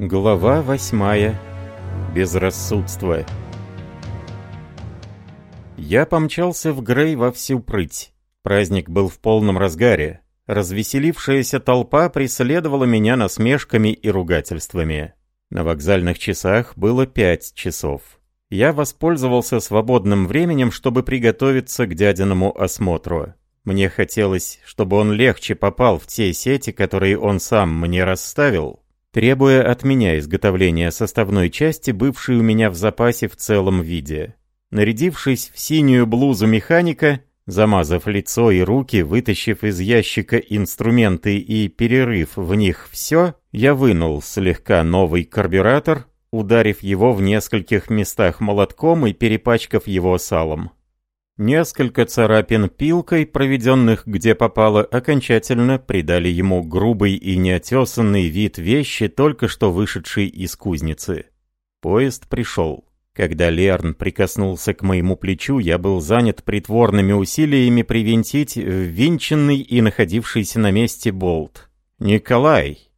Глава восьмая. Безрассудство. Я помчался в Грей во всю прыть. Праздник был в полном разгаре. Развеселившаяся толпа преследовала меня насмешками и ругательствами. На вокзальных часах было пять часов. Я воспользовался свободным временем, чтобы приготовиться к дядиному осмотру. Мне хотелось, чтобы он легче попал в те сети, которые он сам мне расставил, требуя от меня изготовления составной части, бывшей у меня в запасе в целом виде. Нарядившись в синюю блузу механика, замазав лицо и руки, вытащив из ящика инструменты и перерыв в них все, я вынул слегка новый карбюратор, ударив его в нескольких местах молотком и перепачкав его салом. Несколько царапин пилкой, проведенных где попало, окончательно придали ему грубый и неотесанный вид вещи, только что вышедшей из кузницы. Поезд пришел. Когда Лерн прикоснулся к моему плечу, я был занят притворными усилиями привинтить ввинченный и находившийся на месте болт. «Николай!»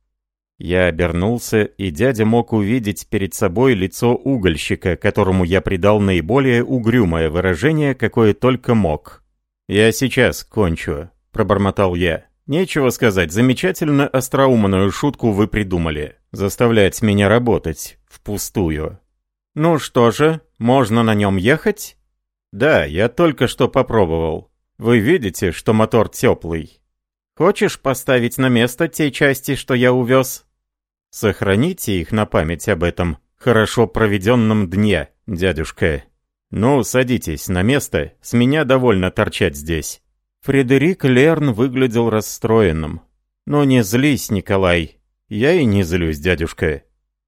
Я обернулся, и дядя мог увидеть перед собой лицо угольщика, которому я придал наиболее угрюмое выражение, какое только мог. «Я сейчас кончу», — пробормотал я. «Нечего сказать, замечательно остроумную шутку вы придумали. Заставлять меня работать впустую». «Ну что же, можно на нем ехать?» «Да, я только что попробовал. Вы видите, что мотор теплый?» «Хочешь поставить на место те части, что я увез?» Сохраните их на память об этом хорошо проведенном дне, дядюшка. Ну, садитесь на место, с меня довольно торчать здесь». Фредерик Лерн выглядел расстроенным. «Ну не злись, Николай. Я и не злюсь, дядюшка.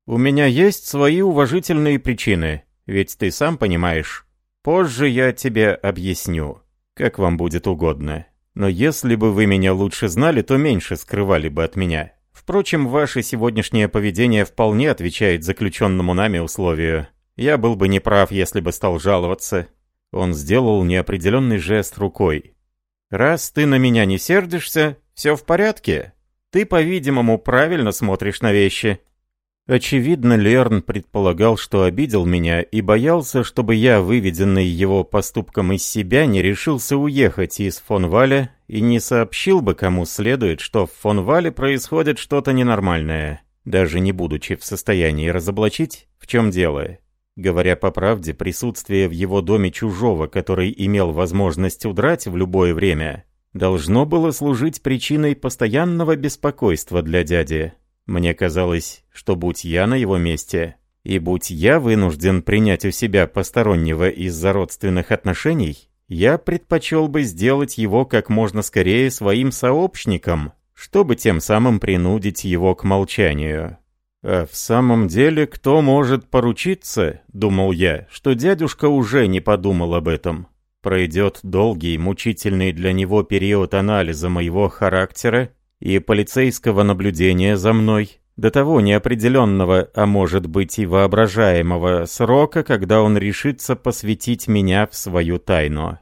У меня есть свои уважительные причины, ведь ты сам понимаешь. Позже я тебе объясню, как вам будет угодно. Но если бы вы меня лучше знали, то меньше скрывали бы от меня. Впрочем, ваше сегодняшнее поведение вполне отвечает заключенному нами условию. Я был бы неправ, если бы стал жаловаться. Он сделал неопределенный жест рукой. «Раз ты на меня не сердишься, все в порядке. Ты, по-видимому, правильно смотришь на вещи». Очевидно, Лерн предполагал, что обидел меня и боялся, чтобы я, выведенный его поступком из себя, не решился уехать из фон Валя и не сообщил бы кому следует, что в фон Вале происходит что-то ненормальное, даже не будучи в состоянии разоблачить, в чем дело. Говоря по правде, присутствие в его доме чужого, который имел возможность удрать в любое время, должно было служить причиной постоянного беспокойства для дяди. Мне казалось, что будь я на его месте, и будь я вынужден принять у себя постороннего из-за родственных отношений, я предпочел бы сделать его как можно скорее своим сообщником, чтобы тем самым принудить его к молчанию. А в самом деле, кто может поручиться, думал я, что дядюшка уже не подумал об этом. Пройдет долгий, мучительный для него период анализа моего характера и полицейского наблюдения за мной, до того неопределенного, а может быть и воображаемого срока, когда он решится посвятить меня в свою тайну.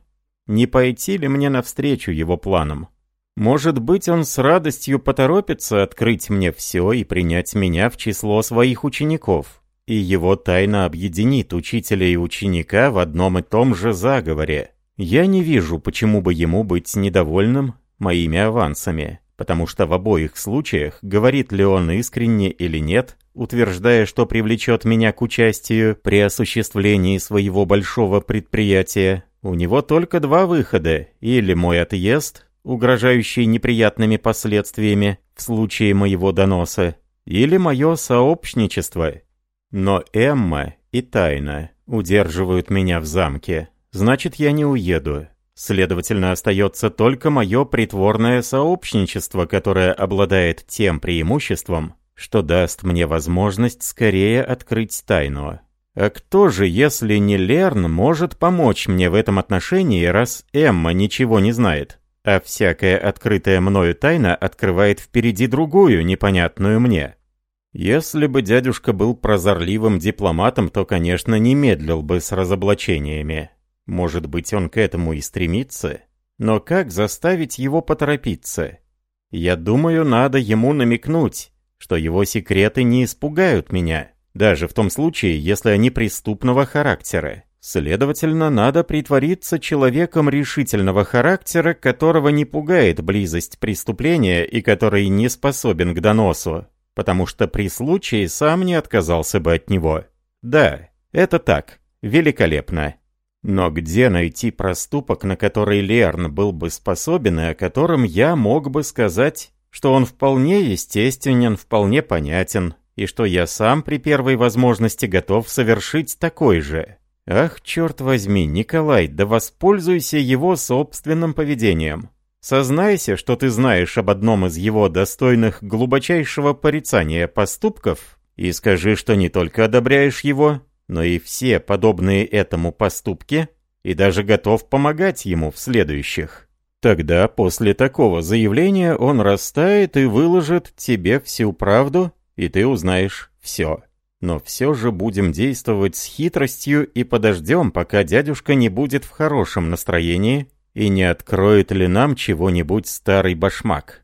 Не пойти ли мне навстречу его планам? Может быть, он с радостью поторопится открыть мне все и принять меня в число своих учеников, и его тайна объединит учителя и ученика в одном и том же заговоре. Я не вижу, почему бы ему быть недовольным моими авансами потому что в обоих случаях, говорит ли он искренне или нет, утверждая, что привлечет меня к участию при осуществлении своего большого предприятия, у него только два выхода, или мой отъезд, угрожающий неприятными последствиями в случае моего доноса, или мое сообщничество. Но Эмма и Тайна удерживают меня в замке, значит, я не уеду. Следовательно, остается только мое притворное сообщничество, которое обладает тем преимуществом, что даст мне возможность скорее открыть тайну. А кто же, если не Лерн, может помочь мне в этом отношении, раз Эмма ничего не знает? А всякая открытая мною тайна открывает впереди другую, непонятную мне. Если бы дядюшка был прозорливым дипломатом, то, конечно, не медлил бы с разоблачениями. Может быть, он к этому и стремится? Но как заставить его поторопиться? Я думаю, надо ему намекнуть, что его секреты не испугают меня, даже в том случае, если они преступного характера. Следовательно, надо притвориться человеком решительного характера, которого не пугает близость преступления и который не способен к доносу, потому что при случае сам не отказался бы от него. Да, это так, великолепно. Но где найти проступок, на который Лерн был бы способен и о котором я мог бы сказать, что он вполне естественен, вполне понятен, и что я сам при первой возможности готов совершить такой же? Ах, черт возьми, Николай, да воспользуйся его собственным поведением. Сознайся, что ты знаешь об одном из его достойных глубочайшего порицания поступков, и скажи, что не только одобряешь его, но и все подобные этому поступки, и даже готов помогать ему в следующих. Тогда после такого заявления он растает и выложит тебе всю правду, и ты узнаешь все. Но все же будем действовать с хитростью и подождем, пока дядюшка не будет в хорошем настроении и не откроет ли нам чего-нибудь старый башмак.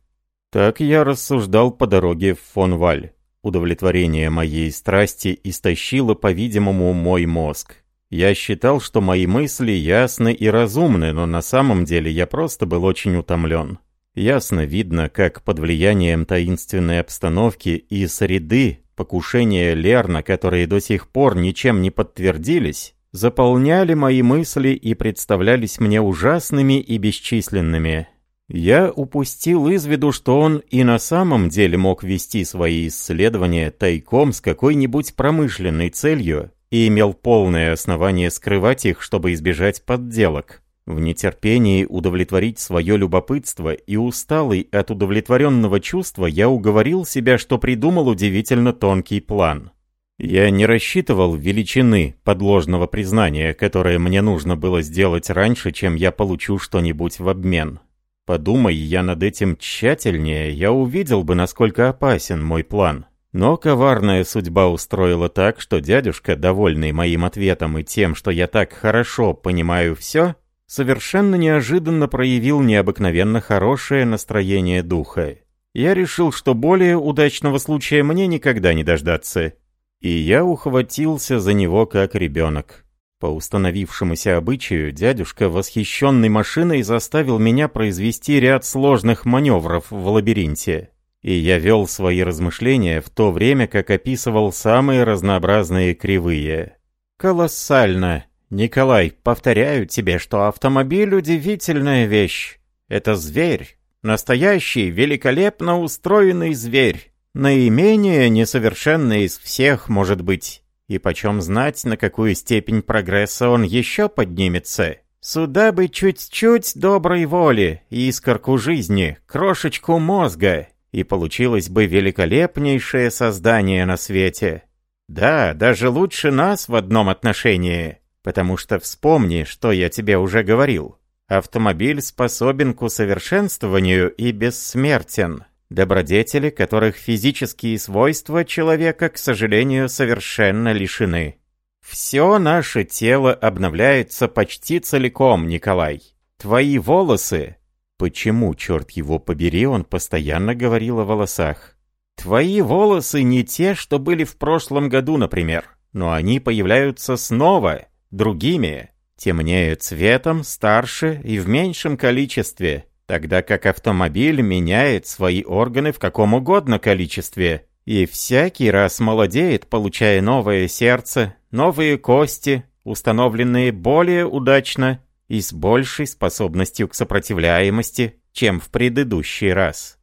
Так я рассуждал по дороге в Фонваль. Удовлетворение моей страсти истощило, по-видимому, мой мозг. Я считал, что мои мысли ясны и разумны, но на самом деле я просто был очень утомлен. Ясно видно, как под влиянием таинственной обстановки и среды покушения Лерна, которые до сих пор ничем не подтвердились, заполняли мои мысли и представлялись мне ужасными и бесчисленными. Я упустил из виду, что он и на самом деле мог вести свои исследования тайком с какой-нибудь промышленной целью и имел полное основание скрывать их, чтобы избежать подделок. В нетерпении удовлетворить свое любопытство и усталый от удовлетворенного чувства я уговорил себя, что придумал удивительно тонкий план. Я не рассчитывал величины подложного признания, которое мне нужно было сделать раньше, чем я получу что-нибудь в обмен. Подумай я над этим тщательнее, я увидел бы, насколько опасен мой план. Но коварная судьба устроила так, что дядюшка, довольный моим ответом и тем, что я так хорошо понимаю все, совершенно неожиданно проявил необыкновенно хорошее настроение духа. Я решил, что более удачного случая мне никогда не дождаться. И я ухватился за него как ребенок. По установившемуся обычаю, дядюшка, восхищенный машиной, заставил меня произвести ряд сложных маневров в лабиринте. И я вел свои размышления в то время, как описывал самые разнообразные кривые. Колоссально, «Николай, повторяю тебе, что автомобиль — удивительная вещь. Это зверь. Настоящий, великолепно устроенный зверь. Наименее несовершенный из всех, может быть. И почем знать, на какую степень прогресса он еще поднимется. Сюда бы чуть-чуть доброй воли, искорку жизни, крошечку мозга, и получилось бы великолепнейшее создание на свете. Да, даже лучше нас в одном отношении». Потому что вспомни, что я тебе уже говорил. Автомобиль способен к усовершенствованию и бессмертен. Добродетели, которых физические свойства человека, к сожалению, совершенно лишены. Все наше тело обновляется почти целиком, Николай. Твои волосы... Почему, черт его побери, он постоянно говорил о волосах? Твои волосы не те, что были в прошлом году, например, но они появляются снова, другими, темнеют цветом, старше и в меньшем количестве, тогда как автомобиль меняет свои органы в каком угодно количестве и всякий раз молодеет, получая новое сердце, новые кости, установленные более удачно и с большей способностью к сопротивляемости, чем в предыдущий раз.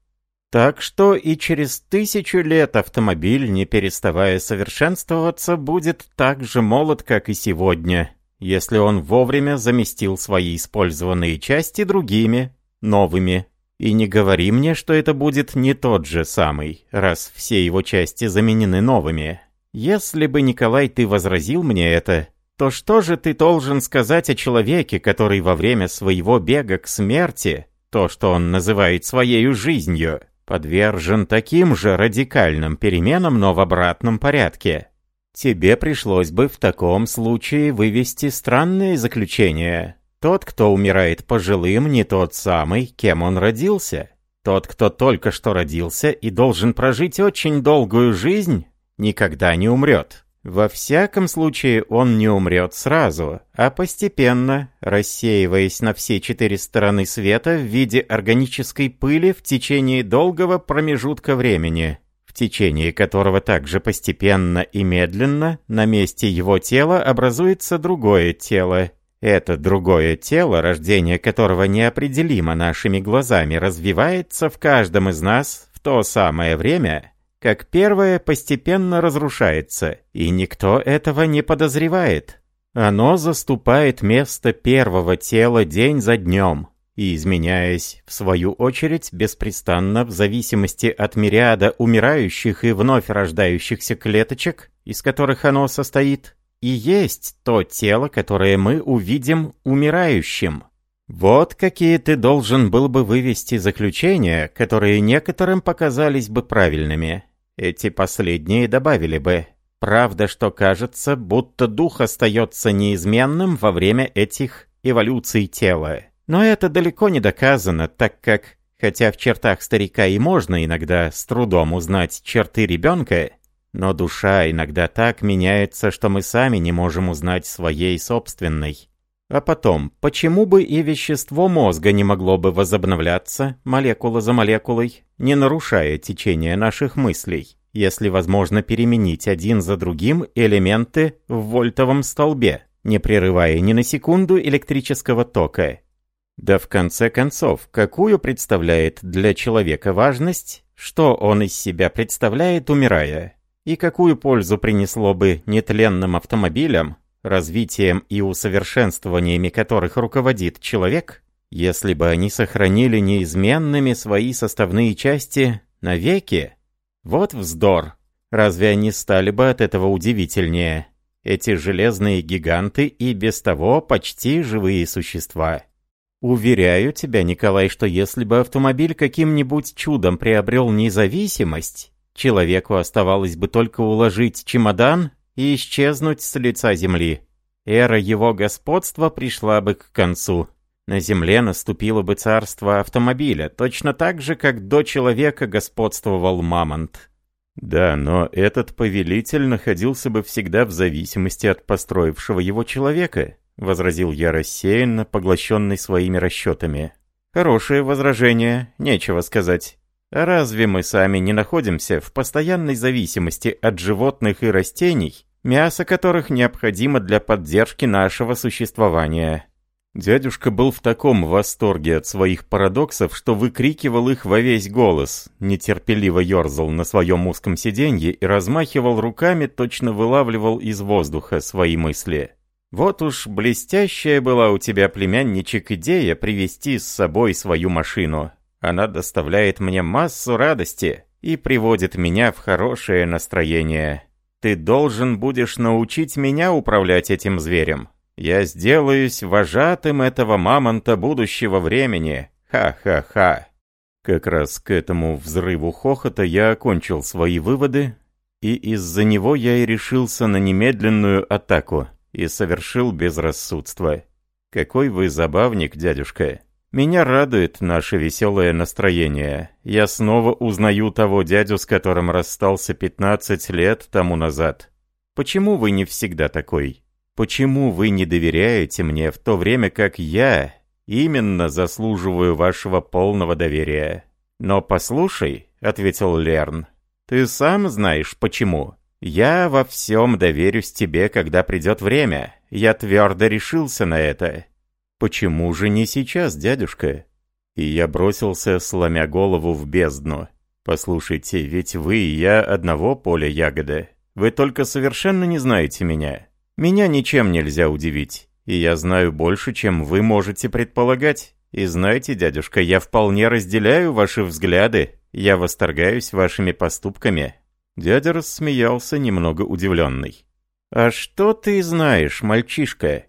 Так что и через тысячу лет автомобиль, не переставая совершенствоваться, будет так же молод, как и сегодня, если он вовремя заместил свои использованные части другими, новыми. И не говори мне, что это будет не тот же самый, раз все его части заменены новыми. Если бы, Николай, ты возразил мне это, то что же ты должен сказать о человеке, который во время своего бега к смерти, то, что он называет своей жизнью, подвержен таким же радикальным переменам, но в обратном порядке. Тебе пришлось бы в таком случае вывести странное заключение. Тот, кто умирает пожилым, не тот самый, кем он родился. Тот, кто только что родился и должен прожить очень долгую жизнь, никогда не умрет. Во всяком случае, он не умрет сразу, а постепенно, рассеиваясь на все четыре стороны света в виде органической пыли в течение долгого промежутка времени, в течение которого также постепенно и медленно на месте его тела образуется другое тело. Это другое тело, рождение которого неопределимо нашими глазами, развивается в каждом из нас в то самое время, как первое постепенно разрушается, и никто этого не подозревает. Оно заступает место первого тела день за днем, и, изменяясь, в свою очередь, беспрестанно в зависимости от мириада умирающих и вновь рождающихся клеточек, из которых оно состоит, и есть то тело, которое мы увидим умирающим. Вот какие ты должен был бы вывести заключения, которые некоторым показались бы правильными. Эти последние добавили бы. Правда, что кажется, будто дух остается неизменным во время этих эволюций тела. Но это далеко не доказано, так как, хотя в чертах старика и можно иногда с трудом узнать черты ребенка, но душа иногда так меняется, что мы сами не можем узнать своей собственной. А потом, почему бы и вещество мозга не могло бы возобновляться, молекула за молекулой, не нарушая течение наших мыслей, если возможно переменить один за другим элементы в вольтовом столбе, не прерывая ни на секунду электрического тока? Да в конце концов, какую представляет для человека важность, что он из себя представляет, умирая? И какую пользу принесло бы нетленным автомобилям, развитием и усовершенствованиями которых руководит человек, если бы они сохранили неизменными свои составные части навеки. Вот вздор. Разве они стали бы от этого удивительнее? Эти железные гиганты и без того почти живые существа. Уверяю тебя, Николай, что если бы автомобиль каким-нибудь чудом приобрел независимость, человеку оставалось бы только уложить чемодан и исчезнуть с лица земли. Эра его господства пришла бы к концу. На земле наступило бы царство автомобиля, точно так же, как до человека господствовал мамонт. Да, но этот повелитель находился бы всегда в зависимости от построившего его человека, возразил я рассеянно, поглощенный своими расчетами. Хорошее возражение, нечего сказать. Разве мы сами не находимся в постоянной зависимости от животных и растений, мясо которых необходимо для поддержки нашего существования? Дядюшка был в таком восторге от своих парадоксов, что выкрикивал их во весь голос, нетерпеливо ерзал на своем узком сиденье и размахивал руками, точно вылавливал из воздуха свои мысли. «Вот уж блестящая была у тебя, племянничек, идея привести с собой свою машину. Она доставляет мне массу радости и приводит меня в хорошее настроение. Ты должен будешь научить меня управлять этим зверем. Я сделаюсь вожатым этого мамонта будущего времени. Ха-ха-ха. Как раз к этому взрыву хохота я окончил свои выводы, и из-за него я и решился на немедленную атаку и совершил безрассудство. Какой вы забавник, дядюшка. Меня радует наше веселое настроение. Я снова узнаю того дядю, с которым расстался 15 лет тому назад. Почему вы не всегда такой? Почему вы не доверяете мне, в то время как я именно заслуживаю вашего полного доверия? Но послушай, — ответил Лерн, — ты сам знаешь почему. Я во всем доверюсь тебе, когда придет время. Я твердо решился на это. «Почему же не сейчас, дядюшка?» И я бросился, сломя голову в бездну. «Послушайте, ведь вы и я одного поля ягоды. Вы только совершенно не знаете меня. Меня ничем нельзя удивить. И я знаю больше, чем вы можете предполагать. И знаете, дядюшка, я вполне разделяю ваши взгляды. Я восторгаюсь вашими поступками». Дядя рассмеялся, немного удивленный. «А что ты знаешь, мальчишка?»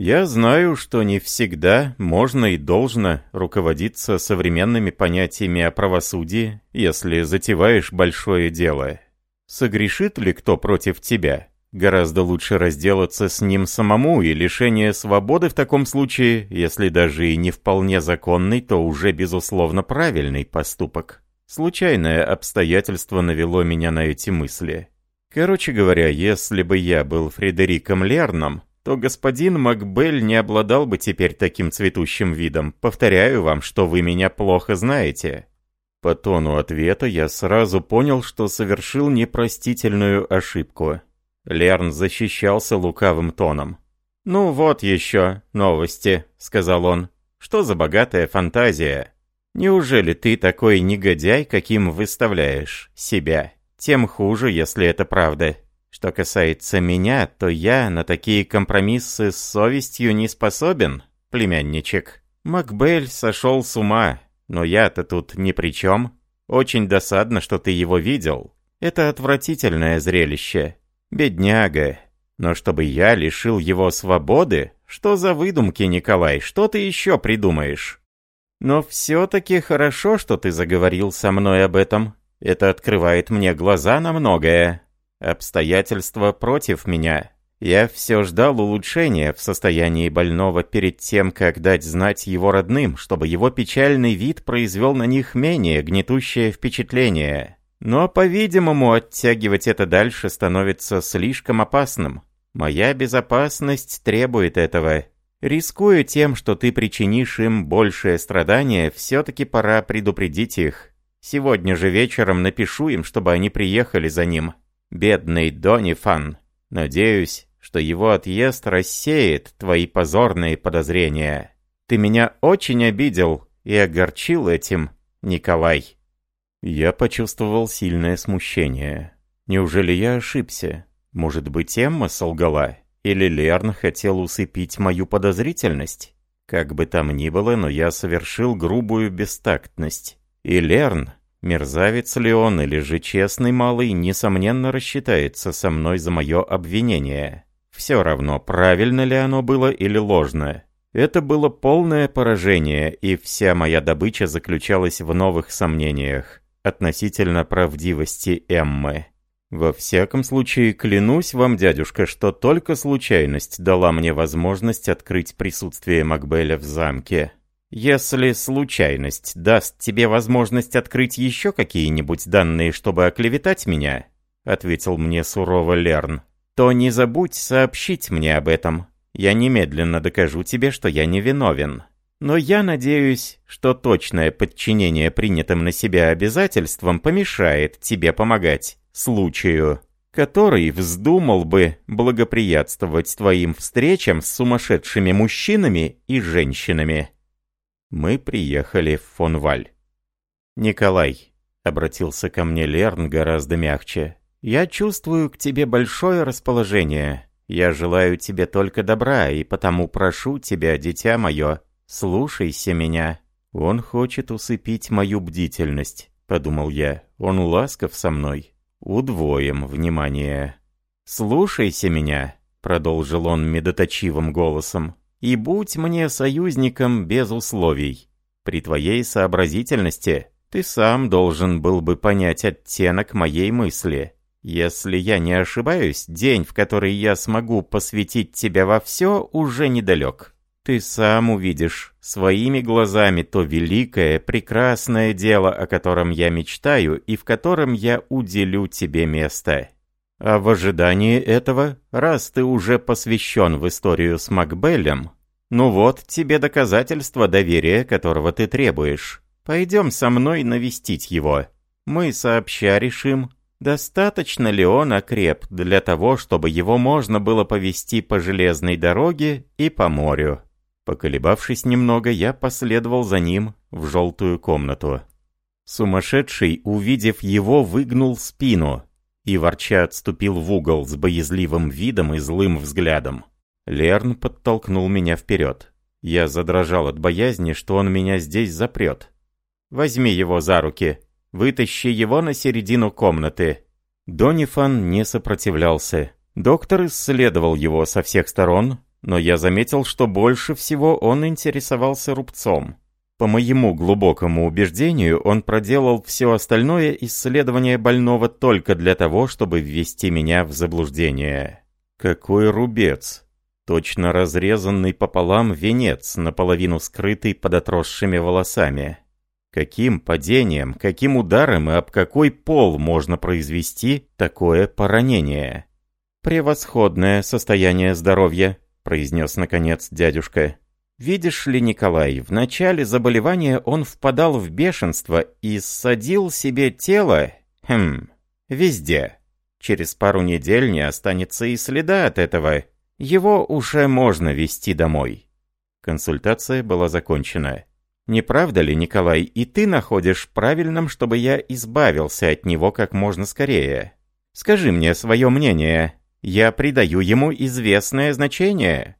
Я знаю, что не всегда можно и должно руководиться современными понятиями о правосудии, если затеваешь большое дело. Согрешит ли кто против тебя? Гораздо лучше разделаться с ним самому, и лишение свободы в таком случае, если даже и не вполне законный, то уже безусловно правильный поступок. Случайное обстоятельство навело меня на эти мысли. Короче говоря, если бы я был Фредериком Лерном, то господин Макбель не обладал бы теперь таким цветущим видом. Повторяю вам, что вы меня плохо знаете. По тону ответа я сразу понял, что совершил непростительную ошибку. Лерн защищался лукавым тоном. «Ну вот еще новости», — сказал он. «Что за богатая фантазия? Неужели ты такой негодяй, каким выставляешь себя? Тем хуже, если это правда. Что касается меня, то я на такие компромиссы с совестью не способен, племянничек. Макбель сошел с ума, но я-то тут ни при чем. Очень досадно, что ты его видел. Это отвратительное зрелище. Бедняга. Но чтобы я лишил его свободы? Что за выдумки, Николай? Что ты еще придумаешь? Но все-таки хорошо, что ты заговорил со мной об этом. Это открывает мне глаза на многое. Обстоятельства против меня. Я все ждал улучшения в состоянии больного перед тем, как дать знать его родным, чтобы его печальный вид произвел на них менее гнетущее впечатление. Но, по-видимому, оттягивать это дальше становится слишком опасным. Моя безопасность требует этого. Рискуя тем, что ты причинишь им большее страдание, все-таки пора предупредить их. Сегодня же вечером напишу им, чтобы они приехали за ним. Бедный Донни Фан. Надеюсь, что его отъезд рассеет твои позорные подозрения. Ты меня очень обидел и огорчил этим, Николай. Я почувствовал сильное смущение. Неужели я ошибся? Может быть, Эмма солгала? Или Лерн хотел усыпить мою подозрительность? Как бы там ни было, но я совершил грубую бестактность. И Лерн, мерзавец ли он или же честный малый, несомненно рассчитается со мной за мое обвинение. Все равно, правильно ли оно было или ложно. Это было полное поражение, и вся моя добыча заключалась в новых сомнениях относительно правдивости Эммы. Во всяком случае, клянусь вам, дядюшка, что только случайность дала мне возможность открыть присутствие Макбеля в замке. Если случайность даст тебе возможность открыть еще какие-нибудь данные, чтобы оклеветать меня, ответил мне сурово Лерн, то не забудь сообщить мне об этом. Я немедленно докажу тебе, что я не виновен. Но я надеюсь, что точное подчинение принятым на себя обязательствам помешает тебе помогать случаю, который вздумал бы благоприятствовать твоим встречам с сумасшедшими мужчинами и женщинами. Мы приехали в Фонваль. «Николай», — обратился ко мне Лерн гораздо мягче, — «я чувствую к тебе большое расположение. Я желаю тебе только добра, и потому прошу тебя, дитя мое, «Слушайся меня. Он хочет усыпить мою бдительность», — подумал я. «Он ласков со мной. Удвоим внимание». «Слушайся меня», — продолжил он медоточивым голосом, «и будь мне союзником без условий. При твоей сообразительности ты сам должен был бы понять оттенок моей мысли. Если я не ошибаюсь, день, в который я смогу посвятить тебя во все, уже недалек». Ты сам увидишь своими глазами то великое, прекрасное дело, о котором я мечтаю и в котором я уделю тебе место. А в ожидании этого, раз ты уже посвящен в историю с Макбеллем, ну вот тебе доказательство доверия, которого ты требуешь. Пойдем со мной навестить его. Мы сообща решим, достаточно ли он окреп для того, чтобы его можно было повести по железной дороге и по морю. Поколебавшись немного, я последовал за ним в желтую комнату. Сумасшедший, увидев его, выгнул спину и ворча отступил в угол с боязливым видом и злым взглядом. Лерн подтолкнул меня вперед. Я задрожал от боязни, что он меня здесь запрет. «Возьми его за руки. Вытащи его на середину комнаты». Донифан не сопротивлялся. Доктор исследовал его со всех сторон, но я заметил, что больше всего он интересовался рубцом. По моему глубокому убеждению, он проделал все остальное исследование больного только для того, чтобы ввести меня в заблуждение. Какой рубец! Точно разрезанный пополам венец, наполовину скрытый под отросшими волосами. Каким падением, каким ударом и об какой пол можно произвести такое поранение? «Превосходное состояние здоровья», — произнес наконец дядюшка. Видишь ли, Николай, в начале заболевания он впадал в бешенство и ссадил себе тело, хм, везде. Через пару недель не останется и следа от этого. Его уже можно вести домой. Консультация была закончена. Не правда ли, Николай, и ты находишь правильным, чтобы я избавился от него как можно скорее? Скажи мне свое мнение. Я придаю ему известное значение.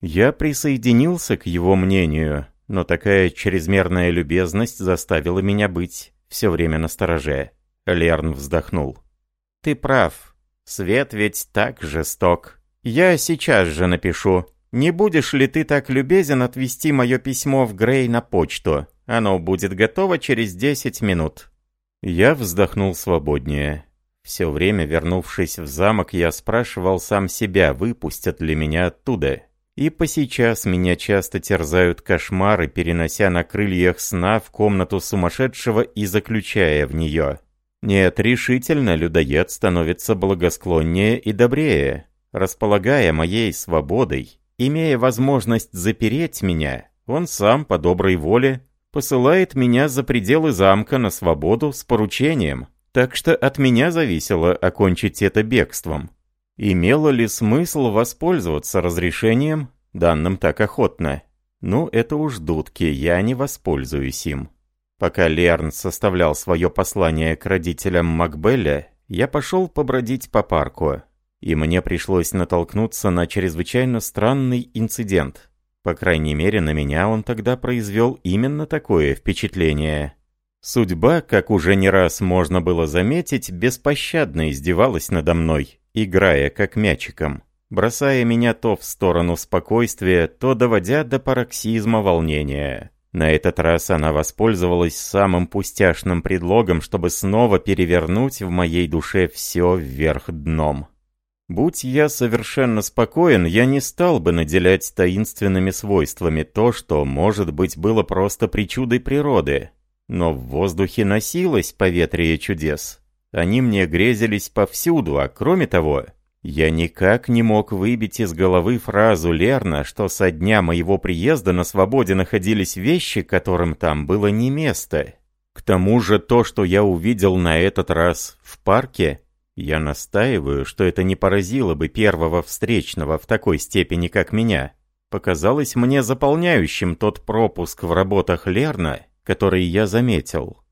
Я присоединился к его мнению, но такая чрезмерная любезность заставила меня быть все время настороже. Лерн вздохнул. «Ты прав. Свет ведь так жесток. Я сейчас же напишу. Не будешь ли ты так любезен отвезти мое письмо в Грей на почту? Оно будет готово через 10 минут». Я вздохнул свободнее. Все время, вернувшись в замок, я спрашивал сам себя, выпустят ли меня оттуда. И по сейчас меня часто терзают кошмары, перенося на крыльях сна в комнату сумасшедшего и заключая в нее. Нет, решительно людоед становится благосклоннее и добрее. Располагая моей свободой, имея возможность запереть меня, он сам по доброй воле посылает меня за пределы замка на свободу с поручением. Так что от меня зависело окончить это бегством. Имело ли смысл воспользоваться разрешением, данным так охотно? Ну, это уж дудки, я не воспользуюсь им. Пока Лерн составлял свое послание к родителям Макбелля, я пошел побродить по парку. И мне пришлось натолкнуться на чрезвычайно странный инцидент. По крайней мере, на меня он тогда произвел именно такое впечатление. Судьба, как уже не раз можно было заметить, беспощадно издевалась надо мной играя как мячиком, бросая меня то в сторону спокойствия, то доводя до пароксизма волнения. На этот раз она воспользовалась самым пустяшным предлогом, чтобы снова перевернуть в моей душе все вверх дном. Будь я совершенно спокоен, я не стал бы наделять таинственными свойствами то, что, может быть, было просто причудой природы. Но в воздухе носилось поветрие чудес. Они мне грезились повсюду, а кроме того, я никак не мог выбить из головы фразу Лерна, что со дня моего приезда на свободе находились вещи, которым там было не место. К тому же то, что я увидел на этот раз в парке, я настаиваю, что это не поразило бы первого встречного в такой степени, как меня, показалось мне заполняющим тот пропуск в работах Лерна, который я заметил.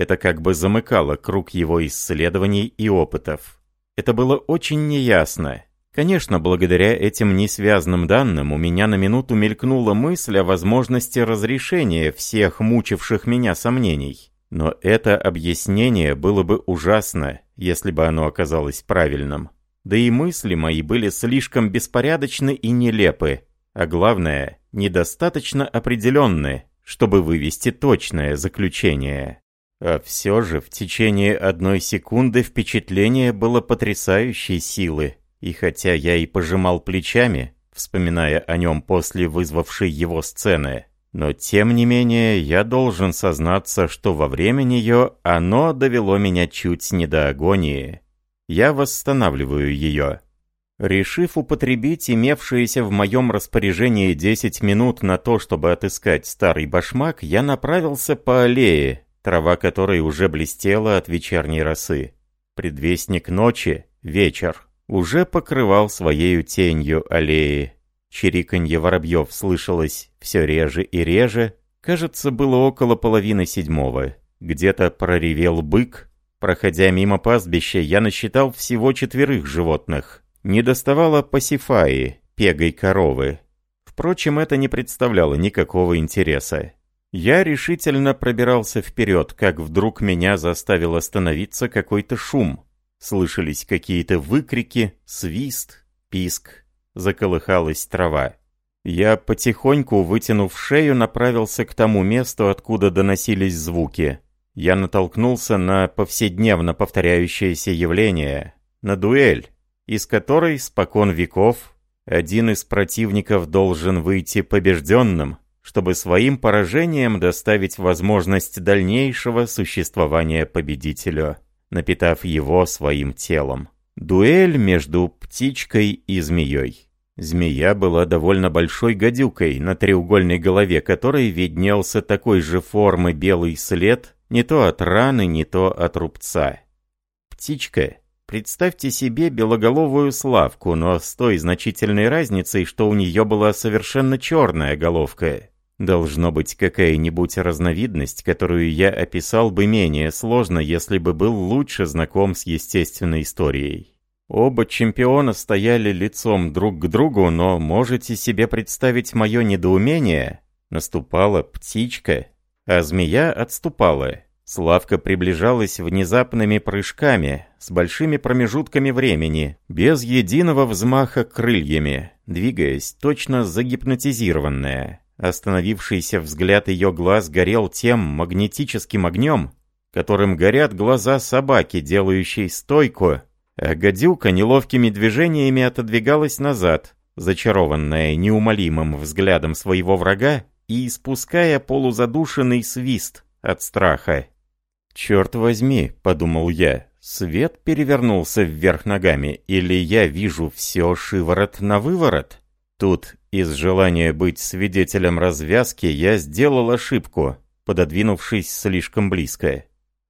Это как бы замыкало круг его исследований и опытов. Это было очень неясно. Конечно, благодаря этим несвязанным данным у меня на минуту мелькнула мысль о возможности разрешения всех мучивших меня сомнений. Но это объяснение было бы ужасно, если бы оно оказалось правильным. Да и мысли мои были слишком беспорядочны и нелепы, а главное, недостаточно определенны, чтобы вывести точное заключение. А все же в течение одной секунды впечатление было потрясающей силы, и хотя я и пожимал плечами, вспоминая о нем после вызвавшей его сцены, но тем не менее я должен сознаться, что во время нее оно довело меня чуть не до агонии. Я восстанавливаю ее. Решив употребить имевшиеся в моем распоряжении 10 минут на то, чтобы отыскать старый башмак, я направился по аллее, трава которой уже блестела от вечерней росы. Предвестник ночи, вечер, уже покрывал своею тенью аллеи. Чириканье воробьев слышалось все реже и реже. Кажется, было около половины седьмого. Где-то проревел бык. Проходя мимо пастбища, я насчитал всего четверых животных. Не доставало пасифаи, пегой коровы. Впрочем, это не представляло никакого интереса. Я решительно пробирался вперед, как вдруг меня заставил остановиться какой-то шум. Слышались какие-то выкрики, свист, писк. Заколыхалась трава. Я потихоньку, вытянув шею, направился к тому месту, откуда доносились звуки. Я натолкнулся на повседневно повторяющееся явление, на дуэль, из которой, спокон веков, один из противников должен выйти побежденным, чтобы своим поражением доставить возможность дальнейшего существования победителю, напитав его своим телом. Дуэль между птичкой и змеей. Змея была довольно большой гадюкой, на треугольной голове которой виднелся такой же формы белый след, не то от раны, не то от рубца. Птичка. Представьте себе белоголовую славку, но с той значительной разницей, что у нее была совершенно черная головка. Должно быть какая-нибудь разновидность, которую я описал бы менее сложно, если бы был лучше знаком с естественной историей. Оба чемпиона стояли лицом друг к другу, но можете себе представить мое недоумение? Наступала птичка, а змея отступала. Славка приближалась внезапными прыжками, с большими промежутками времени, без единого взмаха крыльями, двигаясь точно загипнотизированная. Остановившийся взгляд ее глаз горел тем магнетическим огнем, которым горят глаза собаки, делающей стойку, а гадюка неловкими движениями отодвигалась назад, зачарованная неумолимым взглядом своего врага и испуская полузадушенный свист от страха. «Черт возьми», — подумал я, — «свет перевернулся вверх ногами, или я вижу все шиворот на выворот?» Тут, из желания быть свидетелем развязки, я сделал ошибку, пододвинувшись слишком близко.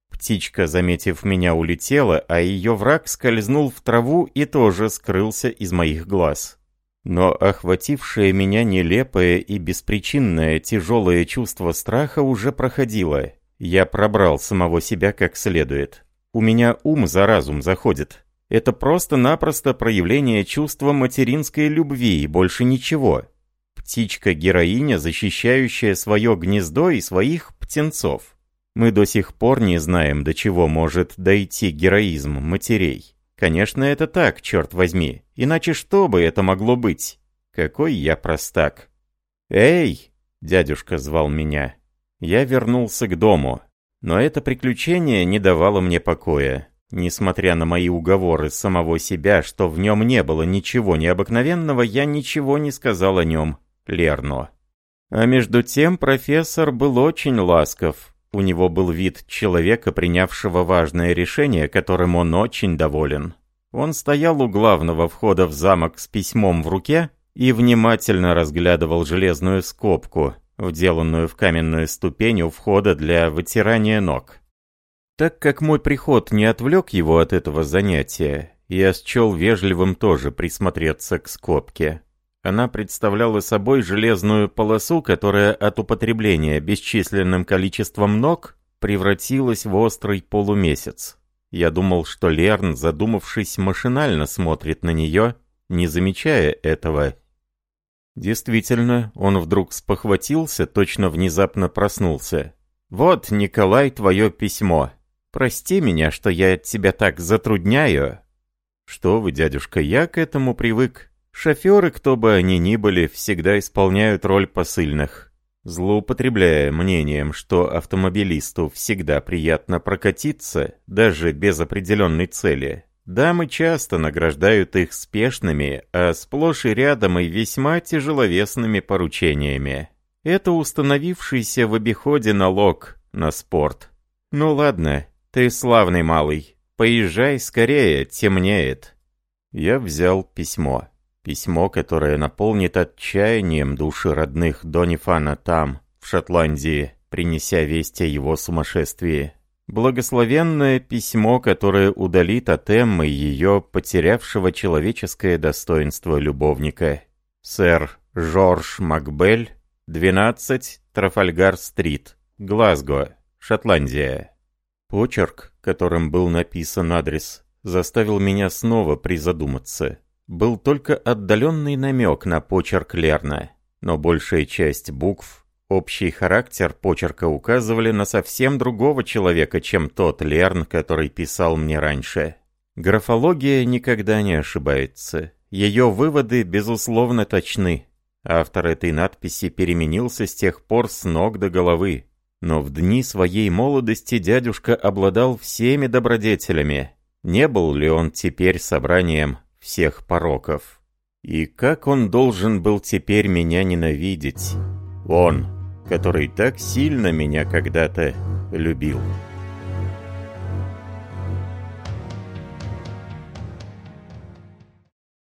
Птичка, заметив меня, улетела, а ее враг скользнул в траву и тоже скрылся из моих глаз. Но охватившее меня нелепое и беспричинное тяжелое чувство страха уже проходило. Я пробрал самого себя как следует. У меня ум за разум заходит. Это просто-напросто проявление чувства материнской любви и больше ничего. Птичка-героиня, защищающая свое гнездо и своих птенцов. Мы до сих пор не знаем, до чего может дойти героизм матерей. Конечно, это так, черт возьми. Иначе что бы это могло быть? Какой я простак. «Эй!» — дядюшка звал меня. Я вернулся к дому. Но это приключение не давало мне покоя. Несмотря на мои уговоры самого себя, что в нем не было ничего необыкновенного, я ничего не сказал о нем Лерно. А между тем профессор был очень ласков, у него был вид человека, принявшего важное решение, которым он очень доволен. Он стоял у главного входа в замок с письмом в руке и внимательно разглядывал железную скобку, вделанную в каменную ступень у входа для вытирания ног. Так как мой приход не отвлек его от этого занятия, я счел вежливым тоже присмотреться к скобке. Она представляла собой железную полосу, которая от употребления бесчисленным количеством ног превратилась в острый полумесяц. Я думал, что Лерн, задумавшись, машинально смотрит на нее, не замечая этого. Действительно, он вдруг спохватился, точно внезапно проснулся. «Вот, Николай, твое письмо. Прости меня, что я тебя так затрудняю». «Что вы, дядюшка, я к этому привык. Шоферы, кто бы они ни были, всегда исполняют роль посыльных. Злоупотребляя мнением, что автомобилисту всегда приятно прокатиться, даже без определенной цели, дамы часто награждают их спешными, а сплошь и рядом и весьма тяжеловесными поручениями. Это установившийся в обиходе налог на спорт. Ну ладно, ты славный малый, поезжай скорее, темнеет. Я взял письмо. Письмо, которое наполнит отчаянием души родных Донифана там, в Шотландии, принеся весть о его сумасшествии. Благословенное письмо, которое удалит от Эммы ее потерявшего человеческое достоинство любовника. Сэр Жорж Макбель, 12 Трафальгар-стрит, Глазго, Шотландия. Почерк, которым был написан адрес, заставил меня снова призадуматься был только отдаленный намек на почерк Лерна, но большая часть букв, общий характер почерка указывали на совсем другого человека, чем тот Лерн, который писал мне раньше. Графология никогда не ошибается. Ее выводы, безусловно, точны. Автор этой надписи переменился с тех пор с ног до головы. Но в дни своей молодости дядюшка обладал всеми добродетелями. Не был ли он теперь собранием всех пороков? И как он должен был теперь меня ненавидеть? Он, который так сильно меня когда-то любил».